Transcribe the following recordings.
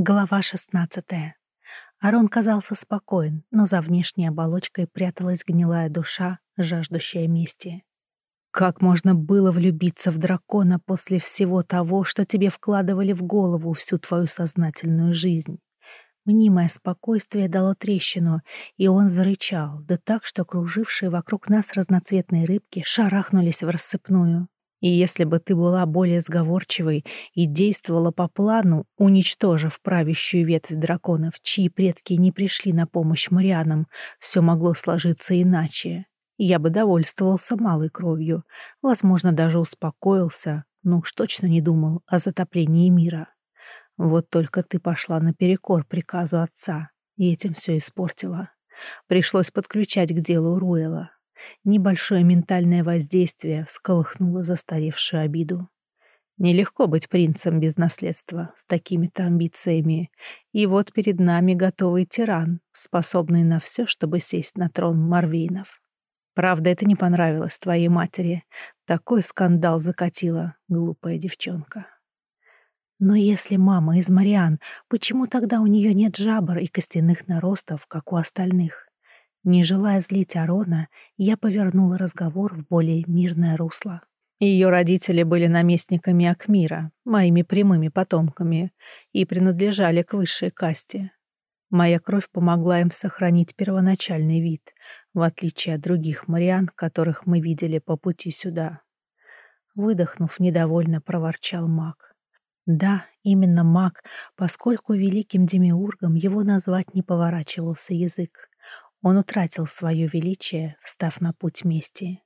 Глава 16. Арон казался спокоен, но за внешней оболочкой пряталась гнилая душа, жаждущая мести. Как можно было влюбиться в дракона после всего того, что тебе вкладывали в голову всю твою сознательную жизнь? Мнимое спокойствие дало трещину, и он зарычал, да так, что кружившие вокруг нас разноцветные рыбки шарахнулись в рассыпную. И если бы ты была более сговорчивой и действовала по плану, уничтожив правящую ветвь драконов, чьи предки не пришли на помощь Марианам, все могло сложиться иначе. Я бы довольствовался малой кровью, возможно, даже успокоился, но уж точно не думал о затоплении мира. Вот только ты пошла наперекор приказу отца, и этим все испортила. Пришлось подключать к делу Руэла. Небольшое ментальное воздействие всколыхнуло застаревшую обиду. Нелегко быть принцем без наследства, с такими-то амбициями. И вот перед нами готовый тиран, способный на все, чтобы сесть на трон Марвейнов. Правда, это не понравилось твоей матери. Такой скандал закатила глупая девчонка. Но если мама из Мариан, почему тогда у нее нет жабр и костяных наростов, как у остальных? Не желая злить Арона, я повернула разговор в более мирное русло. Ее родители были наместниками Акмира, моими прямыми потомками, и принадлежали к высшей касте. Моя кровь помогла им сохранить первоначальный вид, в отличие от других мариан, которых мы видели по пути сюда. Выдохнув, недовольно проворчал маг. Да, именно маг, поскольку великим демиургом его назвать не поворачивался язык. Он утратил свое величие, встав на путь мести.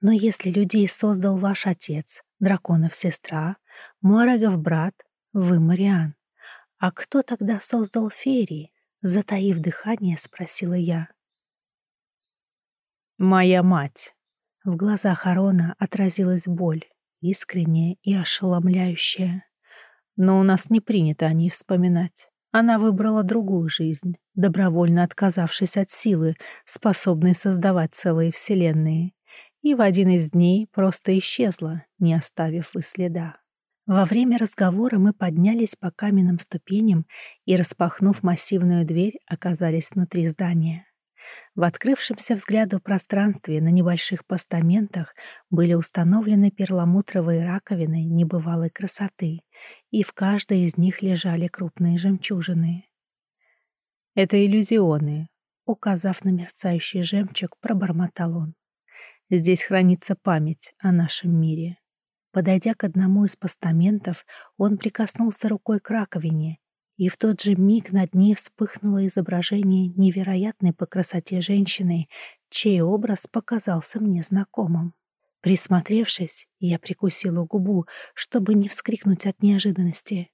Но если людей создал ваш отец, драконов сестра, Муарегов брат, вы Мариан, а кто тогда создал ферии? Затаив дыхание, спросила я. «Моя мать». В глазах Арона отразилась боль, искренняя и ошеломляющая. Но у нас не принято о ней вспоминать. Она выбрала другую жизнь, добровольно отказавшись от силы, способной создавать целые вселенные, и в один из дней просто исчезла, не оставив и следа. Во время разговора мы поднялись по каменным ступеням и, распахнув массивную дверь, оказались внутри здания. В открывшемся взгляду пространстве на небольших постаментах были установлены перламутровые раковины небывалой красоты, и в каждой из них лежали крупные жемчужины. «Это иллюзионы», — указав на мерцающий жемчуг, пробормотал он. «Здесь хранится память о нашем мире». Подойдя к одному из постаментов, он прикоснулся рукой к раковине, и в тот же миг над ней вспыхнуло изображение невероятной по красоте женщины, чей образ показался мне знакомым. Присмотревшись, я прикусила губу, чтобы не вскрикнуть от неожиданности.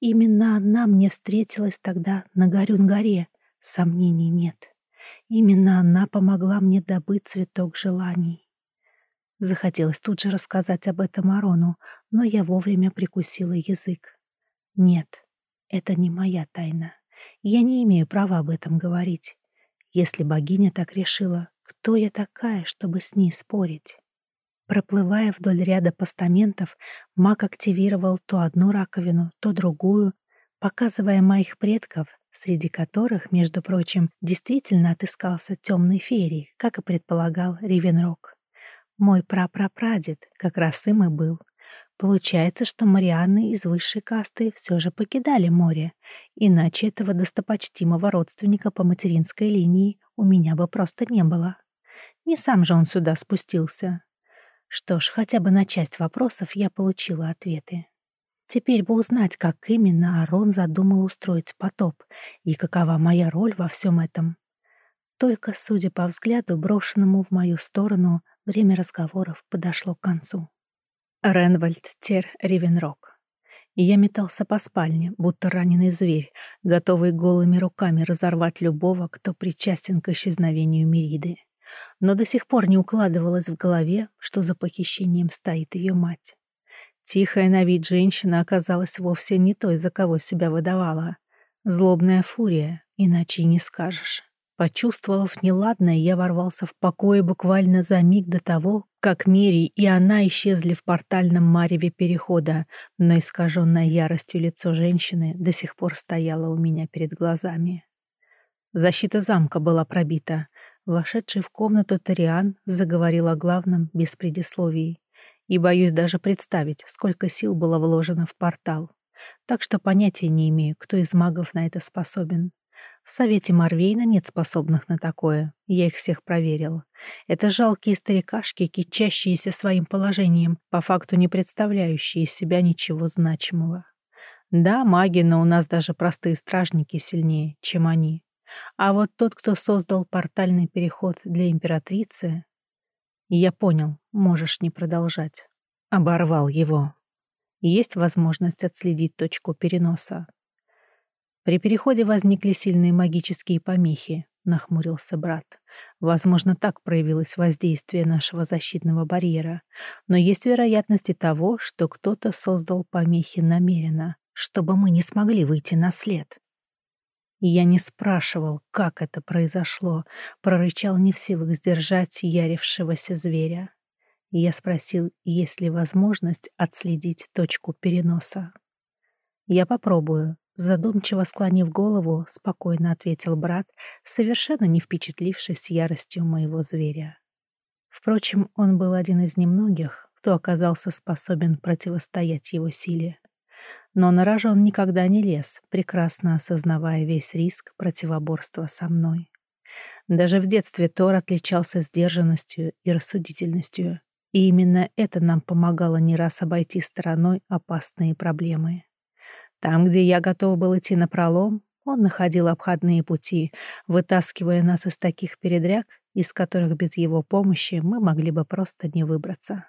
Именно она мне встретилась тогда на Горюн-горе, сомнений нет. Именно она помогла мне добыть цветок желаний. Захотелось тут же рассказать об этом Арону, но я вовремя прикусила язык. Нет, это не моя тайна. Я не имею права об этом говорить. Если богиня так решила, кто я такая, чтобы с ней спорить? Проплывая вдоль ряда постаментов, маг активировал то одну раковину, то другую, показывая моих предков, среди которых, между прочим, действительно отыскался темный ферий, как и предполагал Ривенрок. Мой прапрапрадед как раз им и был. Получается, что Марианны из высшей касты все же покидали море, иначе этого достопочтимого родственника по материнской линии у меня бы просто не было. Не сам же он сюда спустился. Что ж, хотя бы на часть вопросов я получила ответы. Теперь бы узнать, как именно Арон задумал устроить потоп и какова моя роль во всем этом. Только, судя по взгляду, брошенному в мою сторону, время разговоров подошло к концу. Ренвальд Тер Ривенрок. Я метался по спальне, будто раненый зверь, готовый голыми руками разорвать любого, кто причастен к исчезновению Мериды. Но до сих пор не укладывалось в голове, что за похищением стоит ее мать. Тихая на вид женщина оказалась вовсе не той, за кого себя выдавала. Злобная фурия, иначе и не скажешь. Почувствовав неладное, я ворвался в покое буквально за миг до того, как Мири и она исчезли в портальном мареве перехода, но искаженное яростью лицо женщины до сих пор стояло у меня перед глазами. Защита замка была пробита. Вошедший в комнату Ториан заговорил о главном без предисловий. И боюсь даже представить, сколько сил было вложено в портал. Так что понятия не имею, кто из магов на это способен. В Совете Марвейна нет способных на такое. Я их всех проверил. Это жалкие старикашки, кичащиеся своим положением, по факту не представляющие из себя ничего значимого. Да, маги, но у нас даже простые стражники сильнее, чем они. А вот тот, кто создал портальный переход для императрицы... Я понял, можешь не продолжать. Оборвал его. Есть возможность отследить точку переноса. При переходе возникли сильные магические помехи, нахмурился брат. Возможно, так проявилось воздействие нашего защитного барьера, но есть вероятности того, что кто-то создал помехи намеренно, чтобы мы не смогли выйти на след. Я не спрашивал, как это произошло, прорычал не в силах сдержать ярившегося зверя. Я спросил, есть ли возможность отследить точку переноса. Я попробую, Задумчиво склонив голову, спокойно ответил брат, совершенно не впечатлившись яростью моего зверя. Впрочем, он был один из немногих, кто оказался способен противостоять его силе. Но на рожон никогда не лез, прекрасно осознавая весь риск противоборства со мной. Даже в детстве Тор отличался сдержанностью и рассудительностью, и именно это нам помогало не раз обойти стороной опасные проблемы. Там, где я готов был идти напролом, он находил обходные пути, вытаскивая нас из таких передряг, из которых без его помощи мы могли бы просто не выбраться.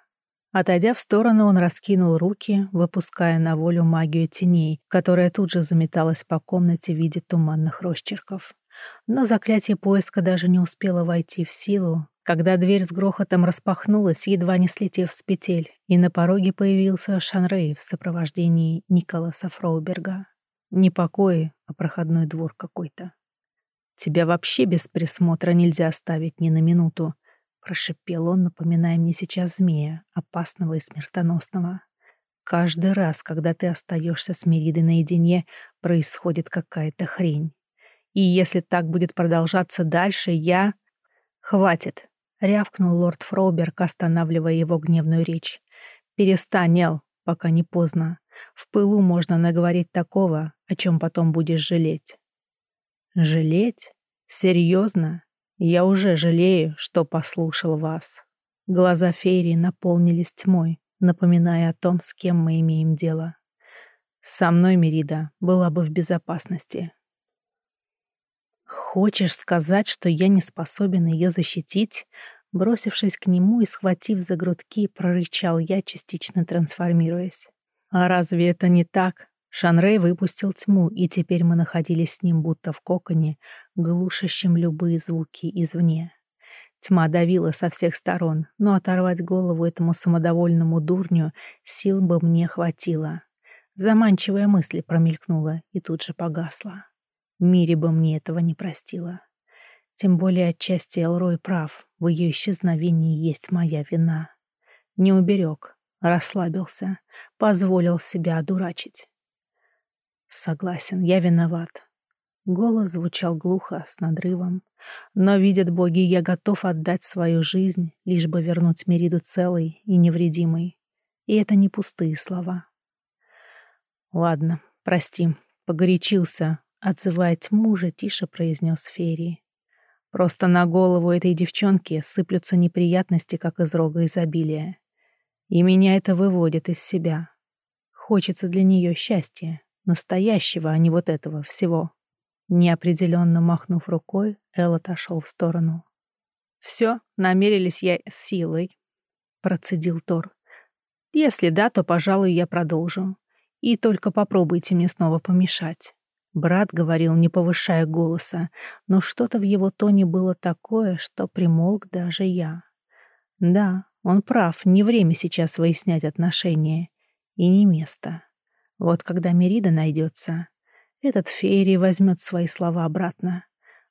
Отойдя в сторону, он раскинул руки, выпуская на волю магию теней, которая тут же заметалась по комнате в виде туманных росчерков. Но заклятие поиска даже не успело войти в силу, когда дверь с грохотом распахнулась, едва не слетев с петель, и на пороге появился Шанрей в сопровождении Николаса Фроуберга. Не покои, а проходной двор какой-то. «Тебя вообще без присмотра нельзя оставить ни на минуту», — прошипел он, напоминая мне сейчас змея, опасного и смертоносного. «Каждый раз, когда ты остаешься с Меридой наедине, происходит какая-то хрень. И если так будет продолжаться дальше, я...» «Хватит», рявкнул лорд Фроуберг, останавливая его гневную речь. «Перестань, Эл, пока не поздно. В пылу можно наговорить такого, о чем потом будешь жалеть». «Жалеть? Серьезно? Я уже жалею, что послушал вас». Глаза Фейри наполнились тьмой, напоминая о том, с кем мы имеем дело. Со мной Мерида была бы в безопасности. «Хочешь сказать, что я не способен ее защитить?» Бросившись к нему и схватив за грудки, прорычал я, частично трансформируясь. «А разве это не так?» Шанрей выпустил тьму, и теперь мы находились с ним будто в коконе, глушащем любые звуки извне. Тьма давила со всех сторон, но оторвать голову этому самодовольному дурню сил бы мне хватило. Заманчивая мысль промелькнула и тут же погасла. Мире бы мне этого не простила. Тем более отчасти Элрой прав, в ее исчезновении есть моя вина. Не уберег, расслабился, позволил себя одурачить. Согласен, я виноват. Голос звучал глухо, с надрывом. Но, видят боги, я готов отдать свою жизнь, лишь бы вернуть Мериду целой и невредимой. И это не пустые слова. Ладно, прости, погорячился, Отзывая тьму же, тише произнес Ферри. Просто на голову этой девчонки сыплются неприятности, как из рога изобилия. И меня это выводит из себя. Хочется для нее счастья, настоящего, а не вот этого всего. Неопределенно махнув рукой, Эл отошел в сторону. «Все, намерились я силой», — процедил Тор. «Если да, то, пожалуй, я продолжу. И только попробуйте мне снова помешать. Брат говорил, не повышая голоса, но что-то в его тоне было такое, что примолк даже я. Да, он прав, не время сейчас выяснять отношения. И не место. Вот когда Мерида найдется, этот Фейри возьмет свои слова обратно.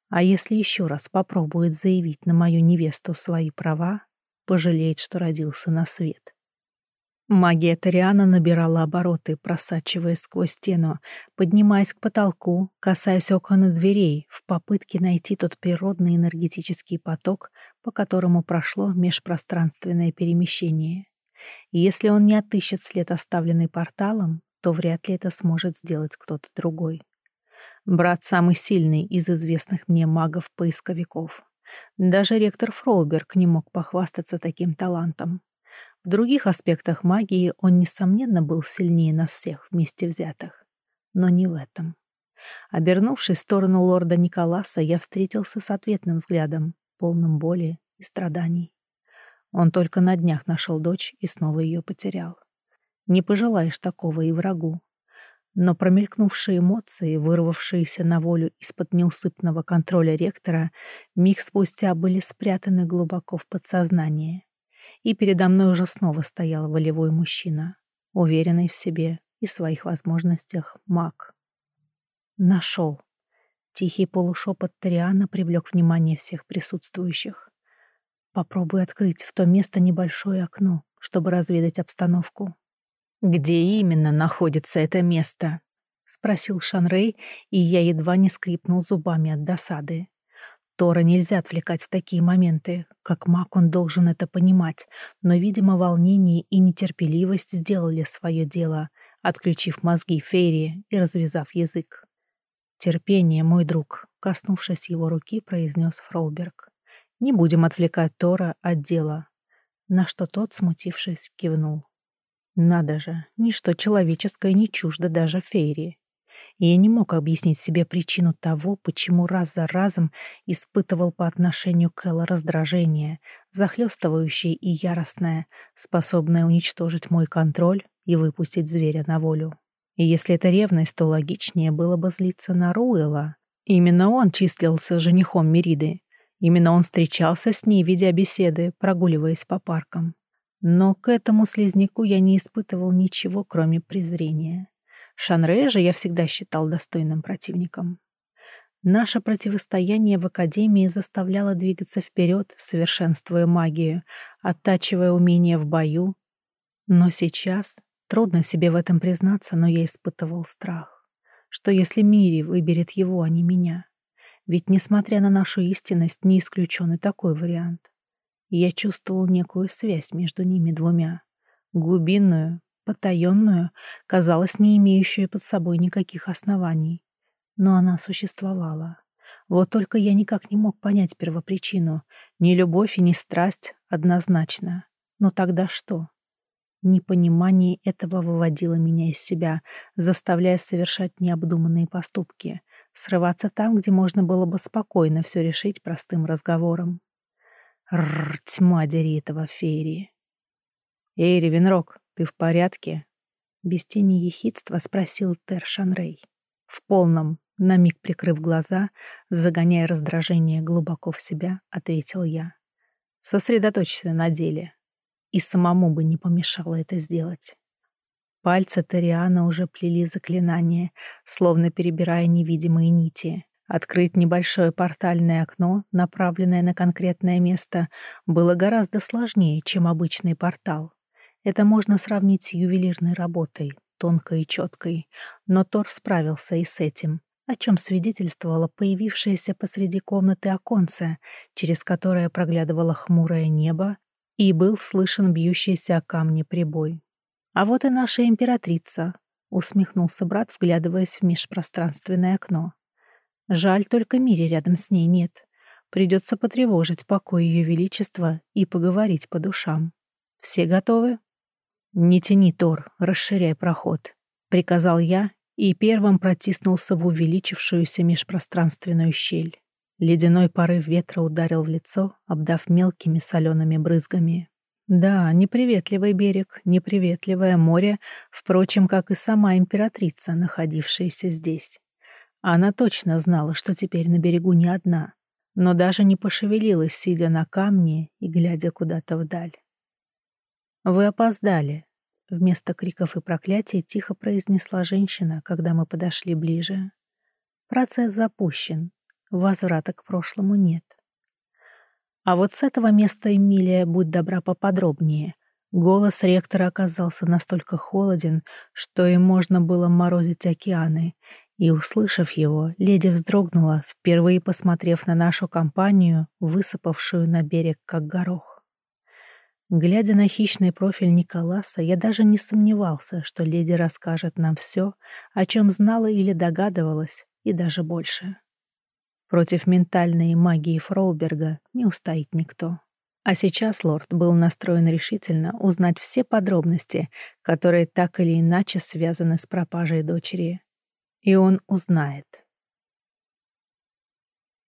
А если еще раз попробует заявить на мою невесту свои права, пожалеет, что родился на свет. Магия Ториана набирала обороты, просачиваясь сквозь стену, поднимаясь к потолку, касаясь окон и дверей, в попытке найти тот природный энергетический поток, по которому прошло межпространственное перемещение. Если он не отыщет след, оставленный порталом, то вряд ли это сможет сделать кто-то другой. Брат самый сильный из известных мне магов-поисковиков. Даже ректор Фроуберг не мог похвастаться таким талантом. В других аспектах магии он, несомненно, был сильнее нас всех вместе взятых. Но не в этом. Обернувшись в сторону лорда Николаса, я встретился с ответным взглядом, полным боли и страданий. Он только на днях нашел дочь и снова ее потерял. Не пожелаешь такого и врагу. Но промелькнувшие эмоции, вырвавшиеся на волю из-под неусыпного контроля ректора, миг спустя были спрятаны глубоко в подсознание и передо мной уже снова стоял волевой мужчина, уверенный в себе и своих возможностях маг. Нашел. Тихий полушепот Ториана привлек внимание всех присутствующих. Попробуй открыть в то место небольшое окно, чтобы разведать обстановку. «Где именно находится это место?» — спросил Шанрей, и я едва не скрипнул зубами от досады. Тора нельзя отвлекать в такие моменты. Как маг он должен это понимать, но, видимо, волнение и нетерпеливость сделали свое дело, отключив мозги Фейри и развязав язык. «Терпение, мой друг», — коснувшись его руки, произнес Фроуберг. «Не будем отвлекать Тора от дела». На что тот, смутившись, кивнул. «Надо же, ничто человеческое не чуждо даже Фейри и я не мог объяснить себе причину того, почему раз за разом испытывал по отношению к Элла раздражение, захлестывающее и яростное, способное уничтожить мой контроль и выпустить зверя на волю. И если это ревность, то логичнее было бы злиться на Руэла. Именно он числился женихом Мериды. Именно он встречался с ней, ведя беседы, прогуливаясь по паркам. Но к этому слизняку я не испытывал ничего, кроме презрения. Шанрея же я всегда считал достойным противником. Наше противостояние в Академии заставляло двигаться вперед, совершенствуя магию, оттачивая умения в бою. Но сейчас, трудно себе в этом признаться, но я испытывал страх. Что если Мири выберет его, а не меня? Ведь, несмотря на нашу истинность, не исключен и такой вариант. я чувствовал некую связь между ними двумя. Глубинную, потаенную, казалось, не имеющую под собой никаких оснований. Но она существовала. Вот только я никак не мог понять первопричину. Ни любовь и ни страсть однозначно. Но тогда что? Непонимание этого выводило меня из себя, заставляя совершать необдуманные поступки, срываться там, где можно было бы спокойно все решить простым разговором. Рр, тьма дери этого феерии. «Эй, Ревенрог, ты в порядке?» Без тени ехидства спросил Тер Шанрей. В полном, на миг прикрыв глаза, загоняя раздражение глубоко в себя, ответил я. Сосредоточься на деле. И самому бы не помешало это сделать. Пальцы Ториана уже плели заклинание, словно перебирая невидимые нити. Открыть небольшое портальное окно, направленное на конкретное место, было гораздо сложнее, чем обычный портал. Это можно сравнить с ювелирной работой, тонкой и четкой, но Тор справился и с этим, о чем свидетельствовало появившееся посреди комнаты оконце, через которое проглядывало хмурое небо, и был слышен бьющийся о камни прибой. «А вот и наша императрица», — усмехнулся брат, вглядываясь в межпространственное окно. «Жаль, только Мири рядом с ней нет. Придется потревожить покой Ее Величества и поговорить по душам. Все готовы?» «Не тяни, Тор, расширяй проход», — приказал я и первым протиснулся в увеличившуюся межпространственную щель. Ледяной порыв ветра ударил в лицо, обдав мелкими солеными брызгами. Да, неприветливый берег, неприветливое море, впрочем, как и сама императрица, находившаяся здесь. Она точно знала, что теперь на берегу не одна, но даже не пошевелилась, сидя на камне и глядя куда-то вдаль. «Вы опоздали», — вместо криков и проклятий тихо произнесла женщина, когда мы подошли ближе. «Процесс запущен. Возврата к прошлому нет». А вот с этого места, Эмилия, будь добра поподробнее. Голос ректора оказался настолько холоден, что им можно было морозить океаны, и, услышав его, леди вздрогнула, впервые посмотрев на нашу компанию, высыпавшую на берег как горох. Глядя на хищный профиль Николаса, я даже не сомневался, что леди расскажет нам все, о чем знала или догадывалась, и даже больше. Против ментальной магии Фроуберга не устоит никто. А сейчас лорд был настроен решительно узнать все подробности, которые так или иначе связаны с пропажей дочери. И он узнает.